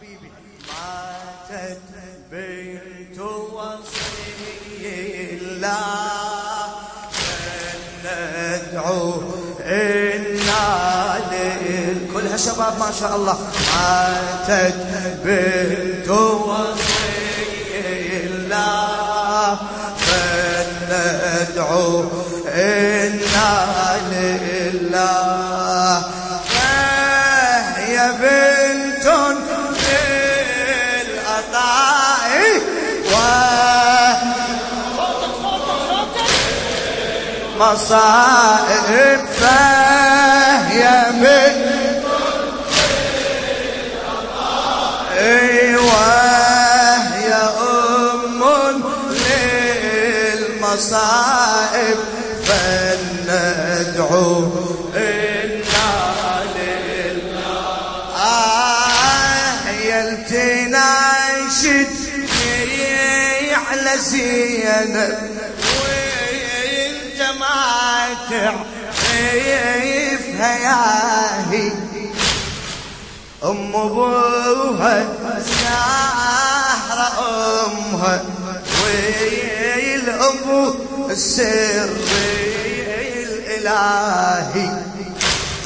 حبيبي. ماتت بنت وصي الله. ندعو إنا كلها شباب ما شاء الله. ماتت بنت وصي الله. فندعو إنا لله. مصائب فهي من أيوه يا ام للمصائب فلندعو إنا لله آه يا التناشد على زينب ما تعرفها ياهي أم أبوها الساحرة أمها ويل أبو السر الإلهي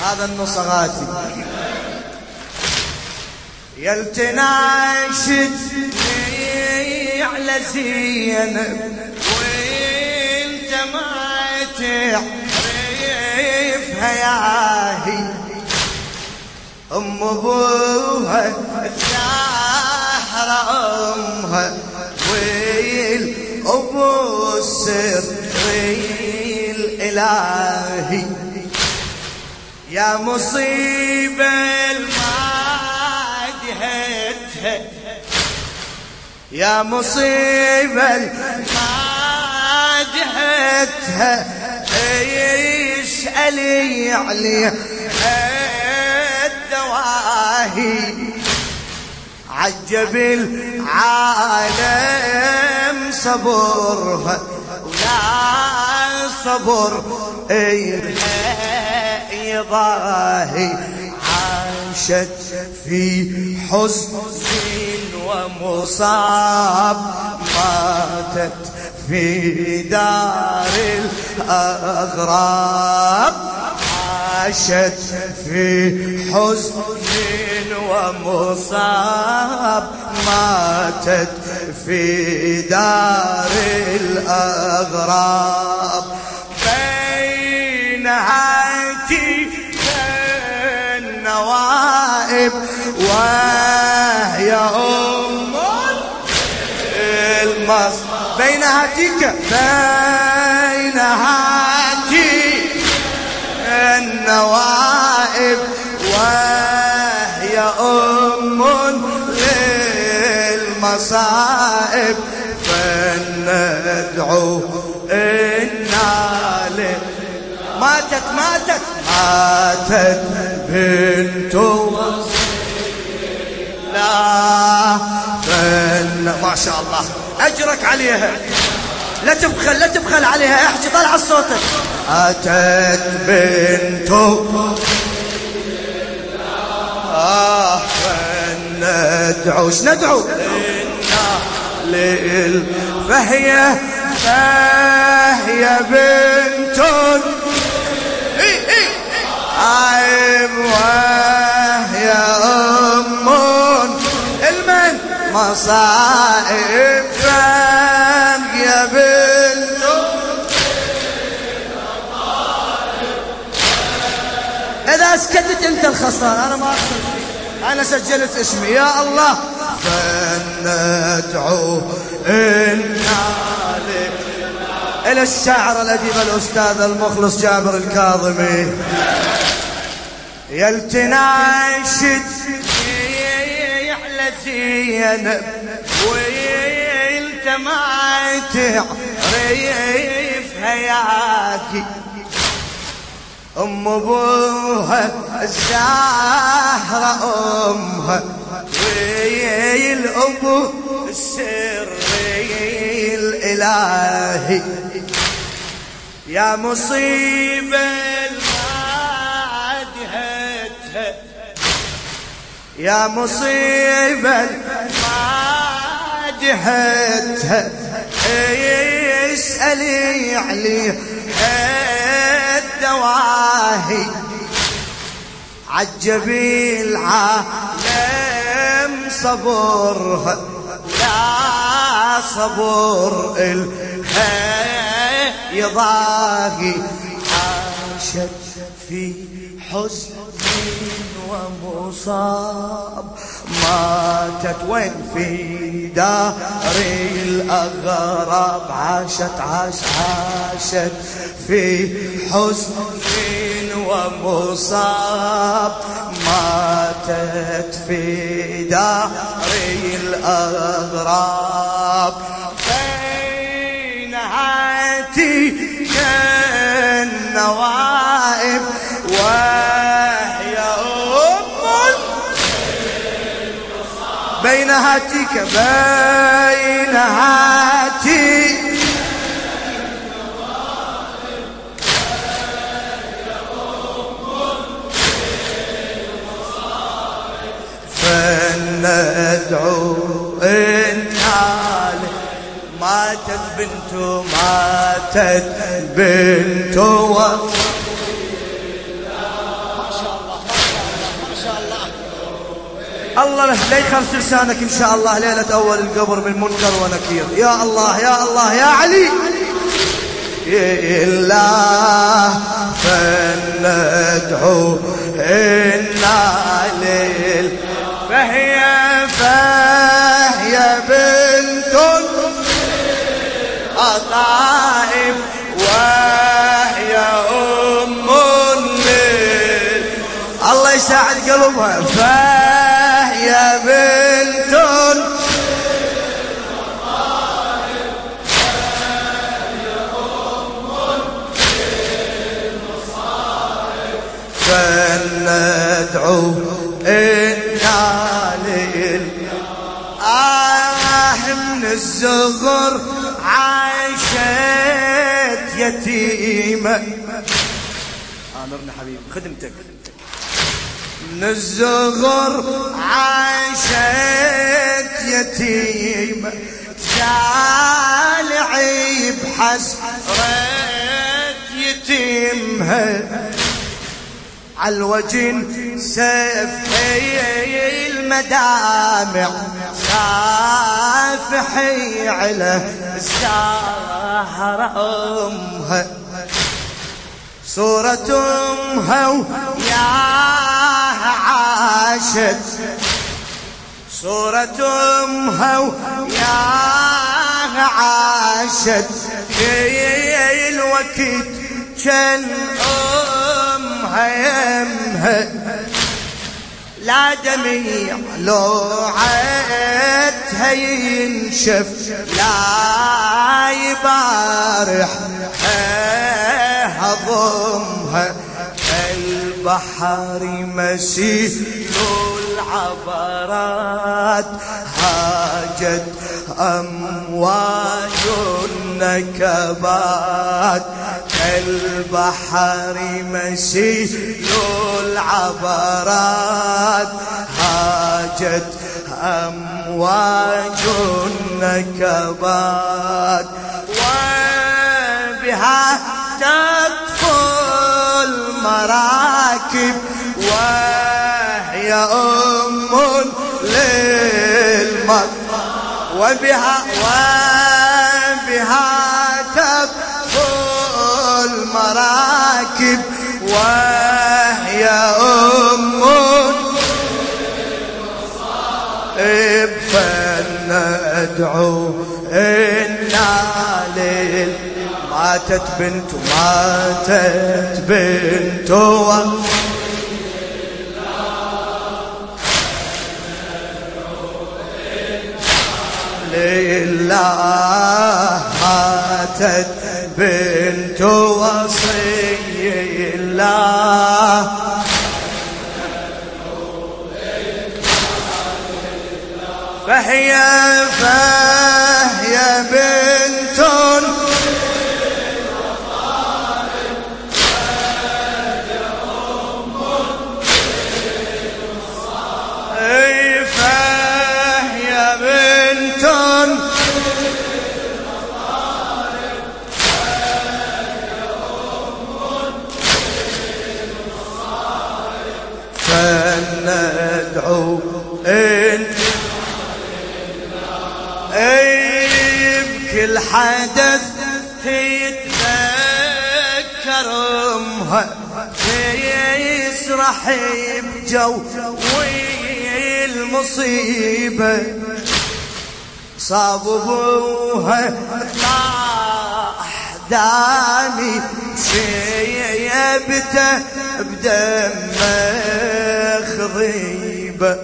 هذا النصغاتي يلتناشد على زينب تعرفها ياهي أم أبوها الساحرة أمها ويل ابو السر الالهي يا مصيبة المادهتها يا مصيبة المادهتها يسألي عليه الدواهي. عجب العالم صبرها ولا صبر يضاهي عاشت في حزن ومصاب ماتت في دار الأغراب عاشت في حزن ومصاب ماتت في دار الأغراب. بين هاتي النوائب وهي أم المصر بين هاتيك بين هاتي النوائب وهي أم للمصائب. فندعو إنا ماتت ماتت. ماتت بنت لا فن ما شاء الله. أجرك عليها. لا تبخل لا تبخل عليها. احكي طلع صوتك. أتت بنت آه ندعو ندعو؟ لل فهي فهي بنت. اي اي عيب وهي أم. المن مصائب يا بنت إذا اسكتت أنت الخسران أنا ما اخسر أنا سجلت اسمي. يا الله. فندعو إنا إلى الشاعر الأديب الأستاذ المخلص جابر الكاظمي. يلتناشد زينب ويلت ما تعرف هياكي أم أبوها الزهرة أمها ويل ابو السر الالهي يا مصيبة يا مصيبة ما جهتها اسألي علي الدواهي. عجبي العالم صبرها. لا صبر يضاهي عاشت في حزن ومصاب. ماتت وين في دار الأغراب. عاشت عاش عاشت في حزن ومصاب. ماتت في دار الأغراب. هاتيك بين هاتي. فندعو إن ماتت بنت ماتت بنت الله لا يخرس لسانك إن شاء الله ليلة أول القبر من منكر ونكير. يا الله يا الله يا علي. إلا فندعو إنا ليل فهي إنا آه من الزغر عاشت يتيمة. آمرنا حبيبي خدمتك. من الزغر عاشت يتيمة. جالعي بحسرة يتيمها عالوجن سفي المدامع سافحي على الزهرة أمها صورة أمها وياها عاشت صورة أمها وياها عاشت في الوقت كان أمها يمها لا دميع لو عدها ينشف لا يبارح هضمها البحر مسيل العبرات هاجت أمواج النكبات البحر مسيل العبرات هاجت أمواج النكبات وبها تطفو المراكب وهي أم للمطر وبها وبها المراكب وهي أم فندعو إنا لل ماتت بنت ماتت بنت لله ماتت بنت وصي الله. فهي فهي بنت حدث تتذكر امها يسرح بجو المصيبة صاب ابوها طاح دامي شيبته بدم خضيبة.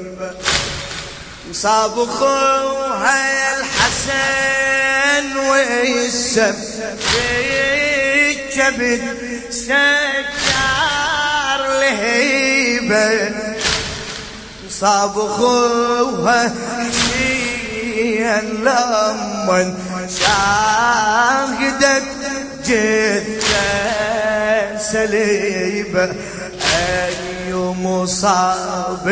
صاب اخوها الحسن والسم في كبد سكر لهيبة صاب اخوها حسين لمن شاهدت جثة سليبة. أي مصاب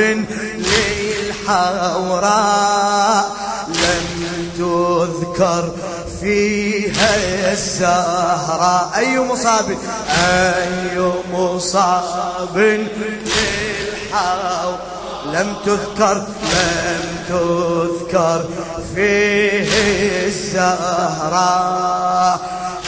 للحوراء لم تذكر فيها الزهراء أي مصاب؟ أي مصاب للحوراء لم تذكر لم تذكر فيه الزهراء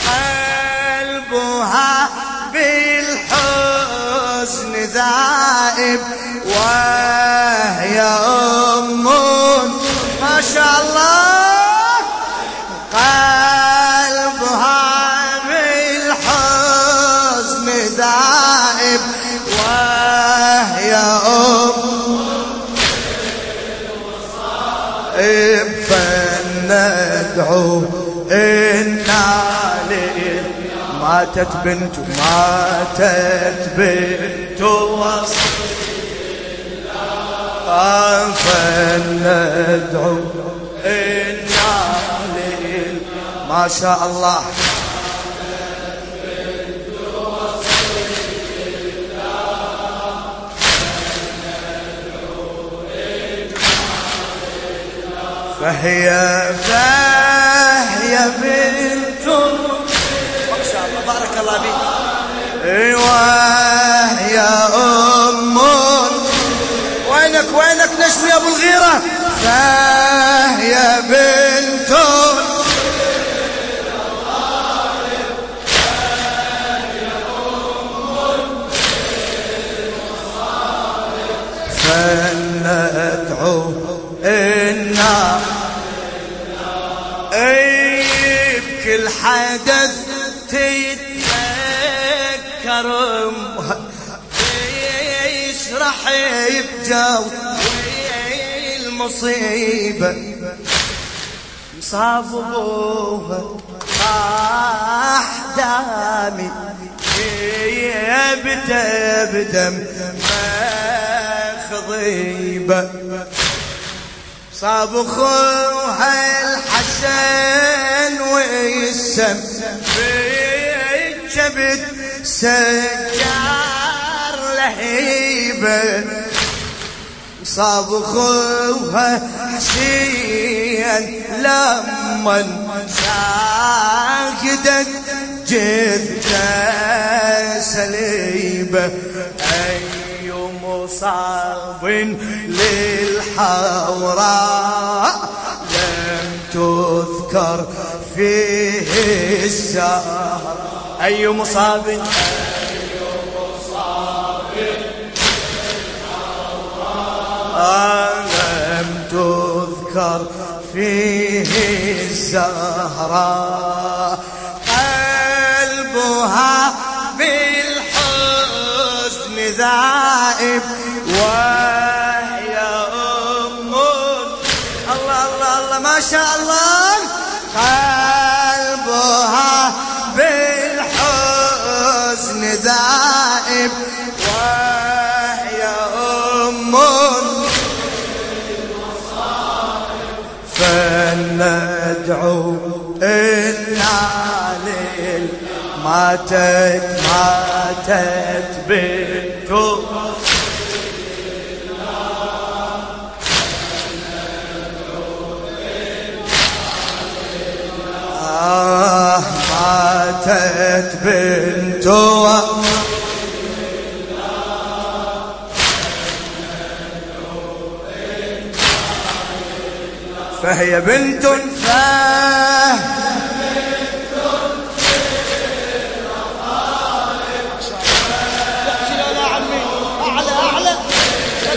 قلبها بالحزن ذائب وهي أم ما شاء الله. فندعو إنا ماتت بنت ماتت بنت وصل. فندعو إنا ما شاء الله. فهي فهي بنت ما شاء الله بارك الله بك أيوه يا أم. وينك وينك؟ نجم يا أبو الغيرة؟ فهي بنت. فلندعو النار اي بكل حدث تتذكر يشرح بجو المصيبة صاب ابوها طاح دامي يبدا بدم خضيبة صاب اخوها الحسن والسم في كبد سجار لهيبة صاب اخوها حسين لمن شاهدت جثة سليبة. أي مصاب للحوراء تذكر فيه السهر أي مصاب؟ أي مصاب. تذكر فيه الزهراء قلبها بالحزن ذائب وهي شاء الله قلبها بالحزن ذائب وهي أم فلندعو إنا ليل ماتت ماتت آه ماتت بنت فهي بنت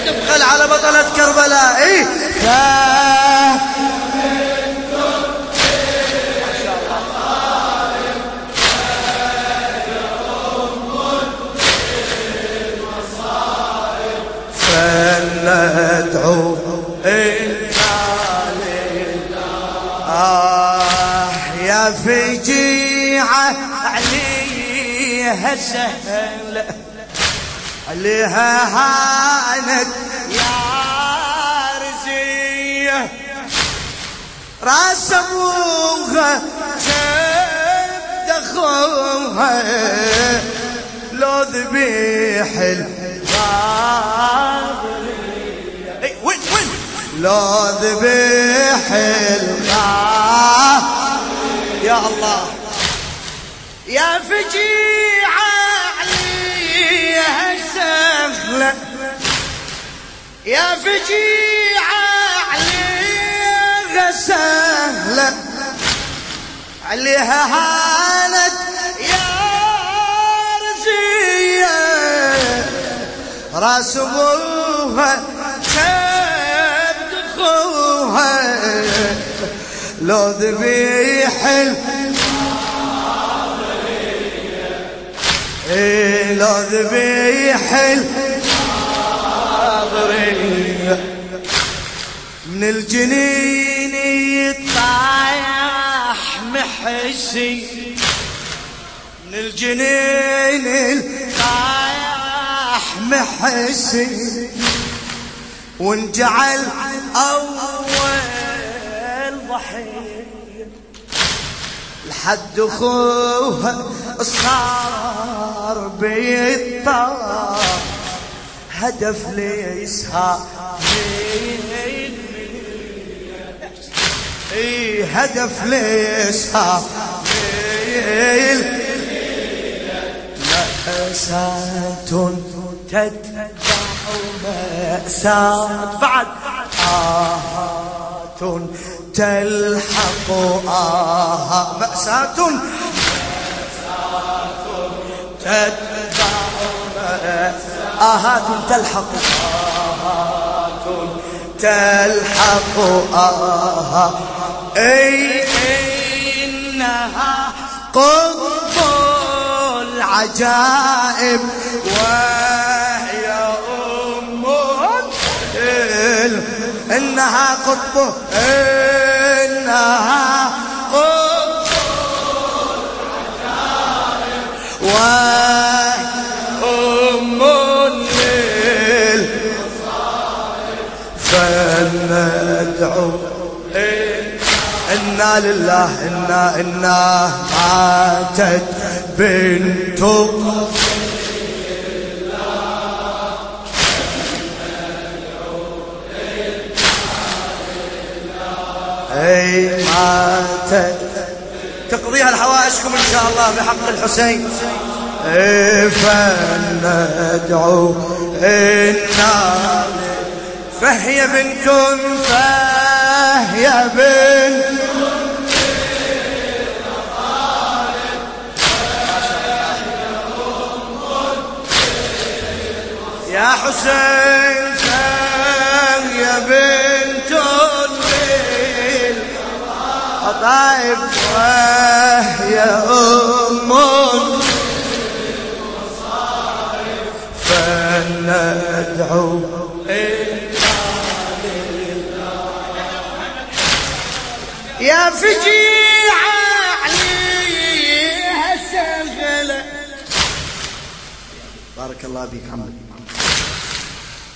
تبخل. على بطلة كربلاء. إيه؟ فندعو آه يا فجيعة عليها سهلة عليها هانت يا رزية راس أبوها شد اخوها لو ذبيح وين لو ذبيح يا الله يا فجيعة عليها سهلة يا فجيعة عليها سهلة عليها هانت راس ابوها شد خوها. لو ذبيح إيه لو ذبيح من الجنين يطايح محسي من الجنين يطايح محسي وانجعل أول ضحية لحد أخوها صار بيطار هدف ليسها إي هدف ليسها مأساة تتبع مأساة بعد. آهات تلحق آه مأساة تتبع آهات تلحق آهات تلحق آه. أي إنها قطب العجائب. وهي إنها قطب إنها قطب. وأم الليل فلندعو إنا لله إنا إنا ماتت بنت اي ماتت تقضيها الحوائجكم إن شاء الله بحق الحسين. اي فندعو إنا فهي بنت فهي بنت يا حسين. طيب وهي أم فندعو يا فجيعة عليها سهلة بارك الله بك حمد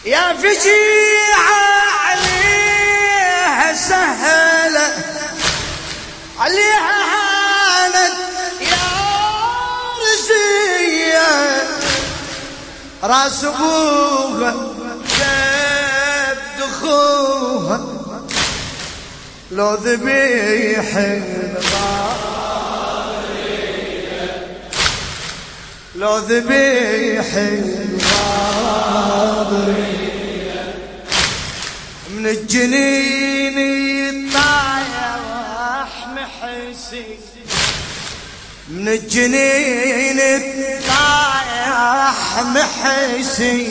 يا فجيعة عليها سهلة عليها هانت يا رزية راس أبوها جاب دخوها. لو ذبيح لو ذبيح من الجنين الجنين طايح محسي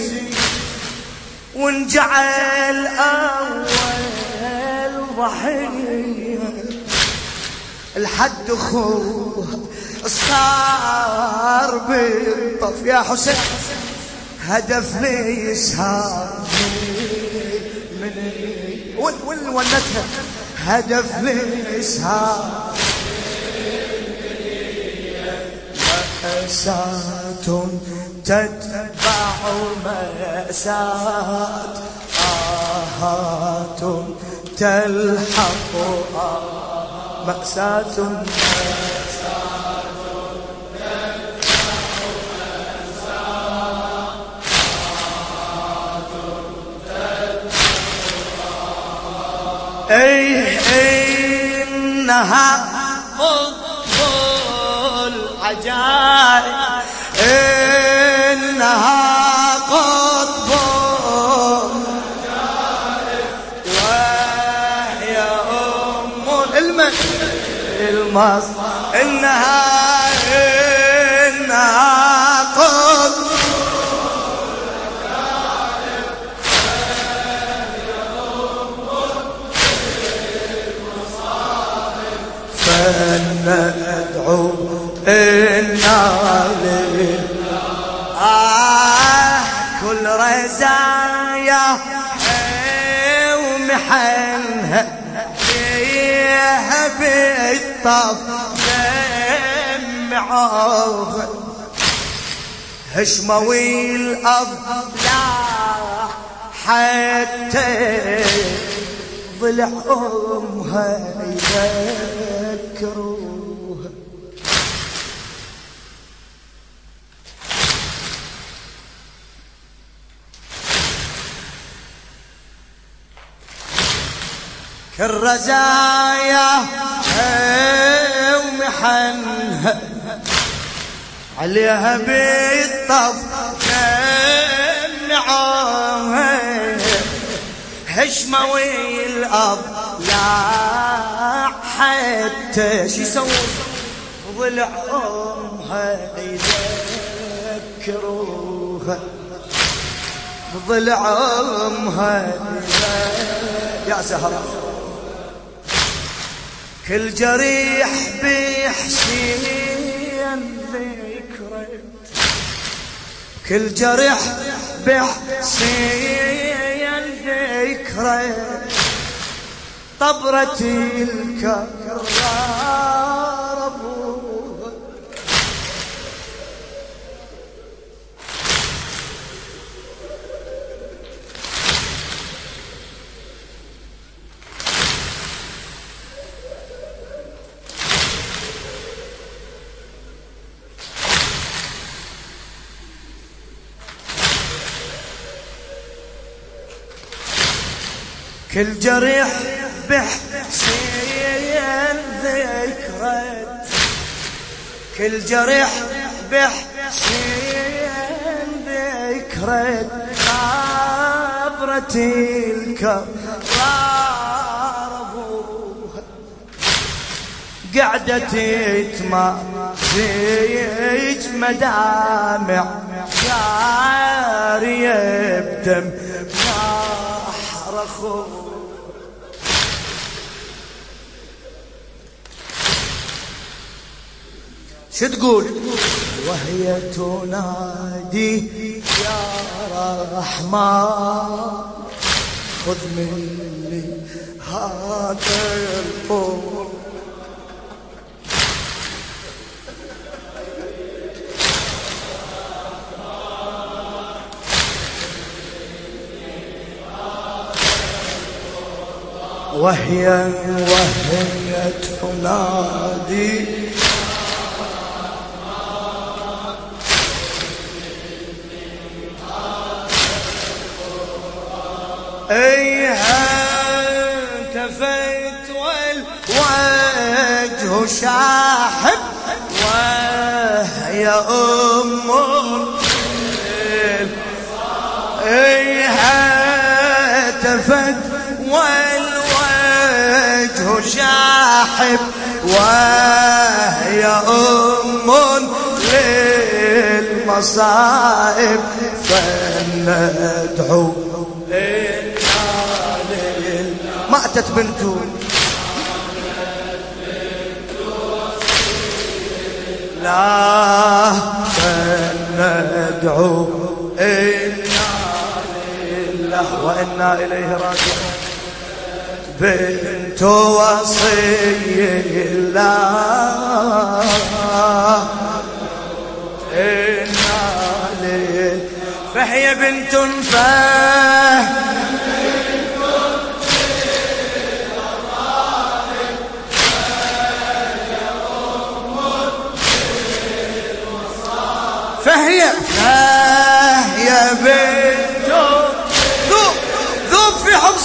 ونجعل أول ضحية الحد خوه صار بالطف. يا حسين هدف لي يسهر من وين وين ونتها هدف لي مأساة تتبع مأساة آهات تلحق. مأساة اي إنها قطب العجائب إنها قطب وهي أم المن المصر انها إنها قطب ندعو إنا آه كل رزايا ومحنها فيها بالطف. جمعوها هشموي الأضلاع حتى ضلع أمها كالرزايا ومحنها عليها بالطف نعوها هشموي الأضلاع حتى شي يسوون ضلع أمها يذكروها ضلع أمها يا سهرة. كل جريح بحسين ذكرى كل جرح بحسين ذكرى طبرة الكرار كل جريح بحسين ذكرت. كل جرح بحسين ذكرت. عبرة الكرار أبوها. قعدت تمازج مدامع. جارية بدم أخوها. شو تقول؟ وهي تنادي يا رحمن خذ مني هذا القول. وهي وهي تنادي ايها التفت والوجه شاحب وهي أم ايها التفت والوجه وجه شاحب وهي أم للمصائب. فلندعو مأتت بنته لا فلندعو إنا لله وإنا إليه راجعون. بنت وصي الله. إنا لله. فهي بنت فه فهي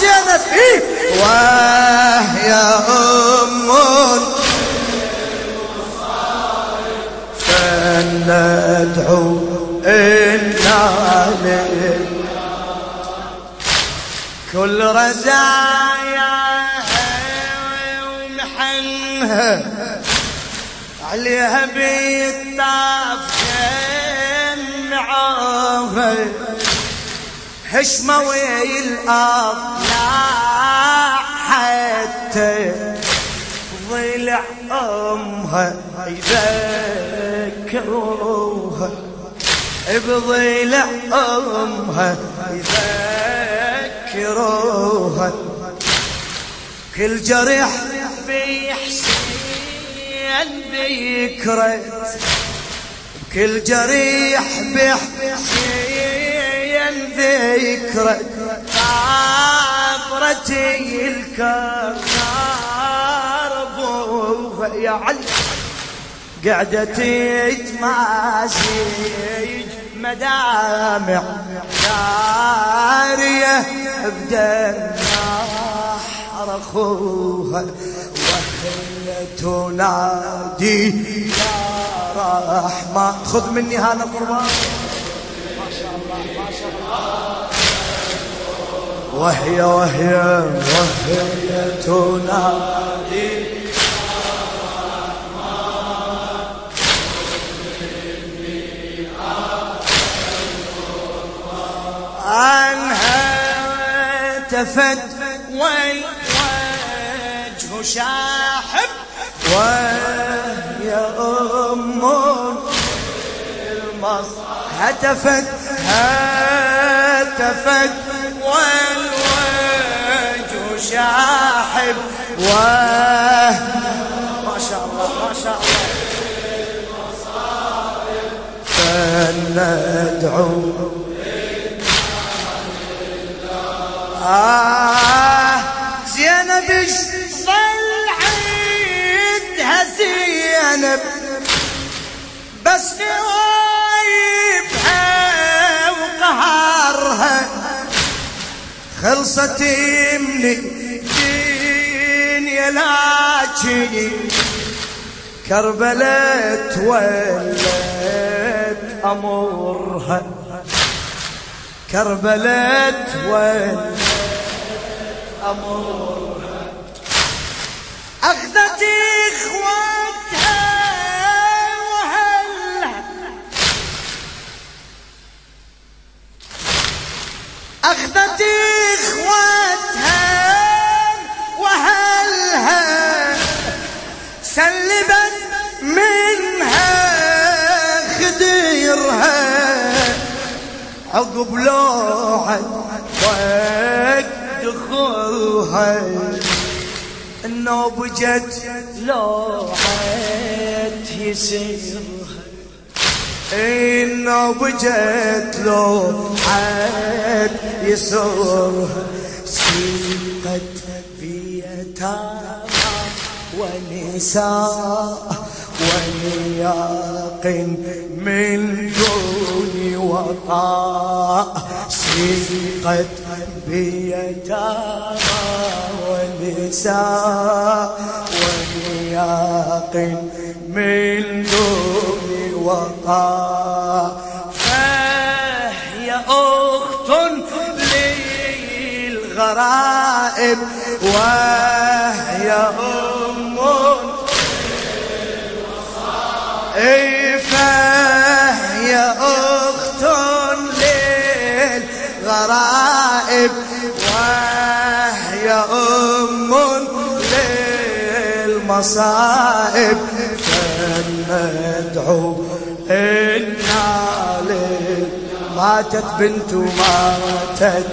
زينب إيه؟ وهي أم فندعو إنا كل رزايا ومحنها عليها بالطاف معاها هشمة لا حتى ضلع أمها يذكروها. بضلع أمها يذكروها. كل جرح في حسين بيكرت كل جريح بحسين ذكرى عبرتي الكرار ابوها يا علي قعدتي تماسيج مدامع جارية بدنا اخوها وهي تنادي يا رحمن خذ مني هذا القربان ما شاء الله ما شاء الله وهي وهي وهي تنادي عنها تفت والوجه شاحب وهي أم المصر هتفت هتفت شاحب. و ما شاء الله ما شاء الله. فندعو آه. زينب ظل عيدها بس نوايبها خلصت يمني دين يلاجي كربلت ولت أمورها كربلت ولت أمورها أخذت إخواتها عقب لوعد دخولها. النوب جت لوعد يسيرها. النوب جت لوعد يسرها سيقت بيتامى ونساء ونياق من دون وطاء سيقت بيتامى ونساء ونياق من دون وطاء فهي أخت للغرائب وهي أم اي يا أخت للغرائب وهي أم للمصائب. فندعو إنا ماتت بنت ماتت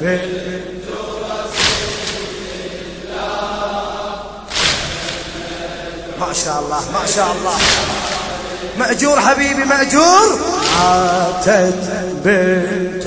بنت ما شاء الله ما شاء الله. مأجور حبيبي مأجور. ماتت بنت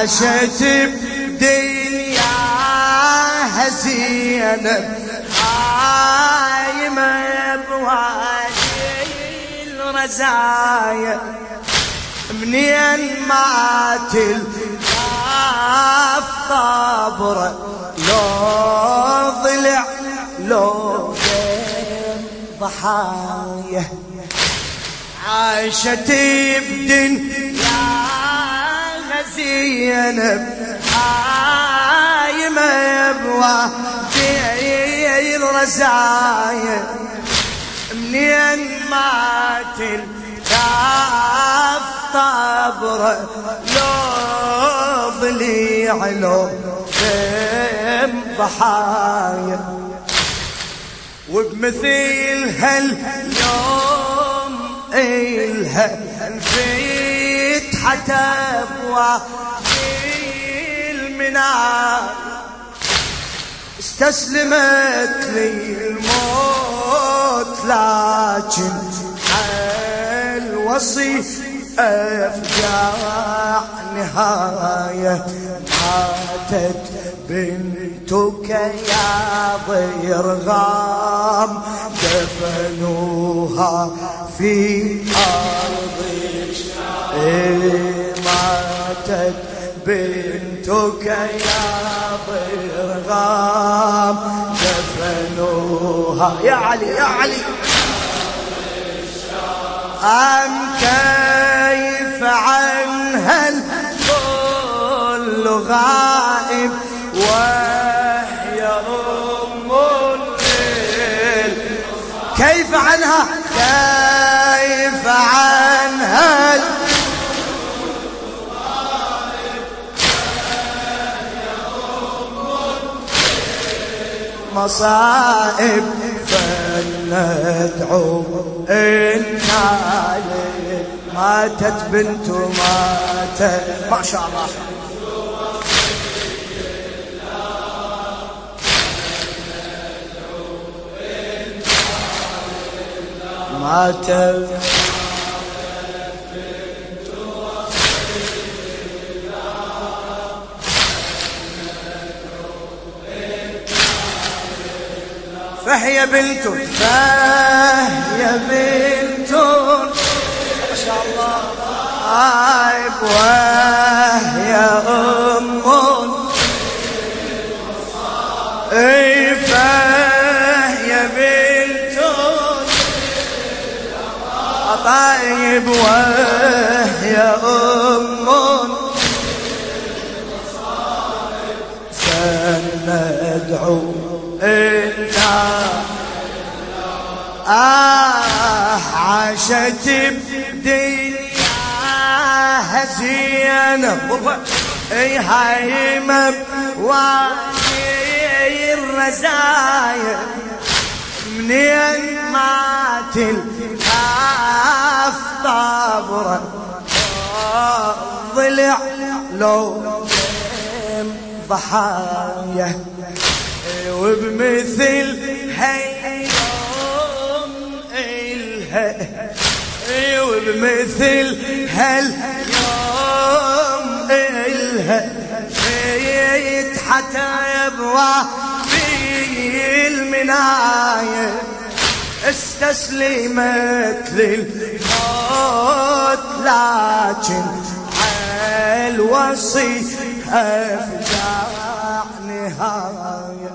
اي حاشت بدنيا زينب عايمة بوادي الرزايا. منين ما تلقاف طابرة؟ لو ضلع لو ضحايا. عاشت بدن زينب عايمة بوادي الرزايا منين ما تلقاف طابرة لو ضليع لو ضحايا. وبمثيل هاليوم إلها الفتحة أبواب استسلمت لي الموت لكن الوصي أفجع نهاية. ماتت بنتك يا ضيرغام دفنوها في أرض إيه ماتت بنتك يا ضيرغام دفنوها. يا علي يا علي. أم كيف عنها الكل غائب؟ وهي أم الليل. كيف عنها؟ كيف عنها مصائب فلندعو إنا ماتت بنت ماتت ما شاء الله. ماتت فهي بنت فهي بنت ما شاء الله. عيب وهي أم. إي فهي بنت. طيب وهي أم. فندعو إنا آه عاشت بدنياها إي هايمة وادي الرزايا. منين ما تلقاف طابرة ضلع لو ضحايا وبمثل هاليوم إلها. بمثل هاليوم إلها. جيت حتى يبوى في المناية استسلمت للموت لكن الوصي أفجع نهاية.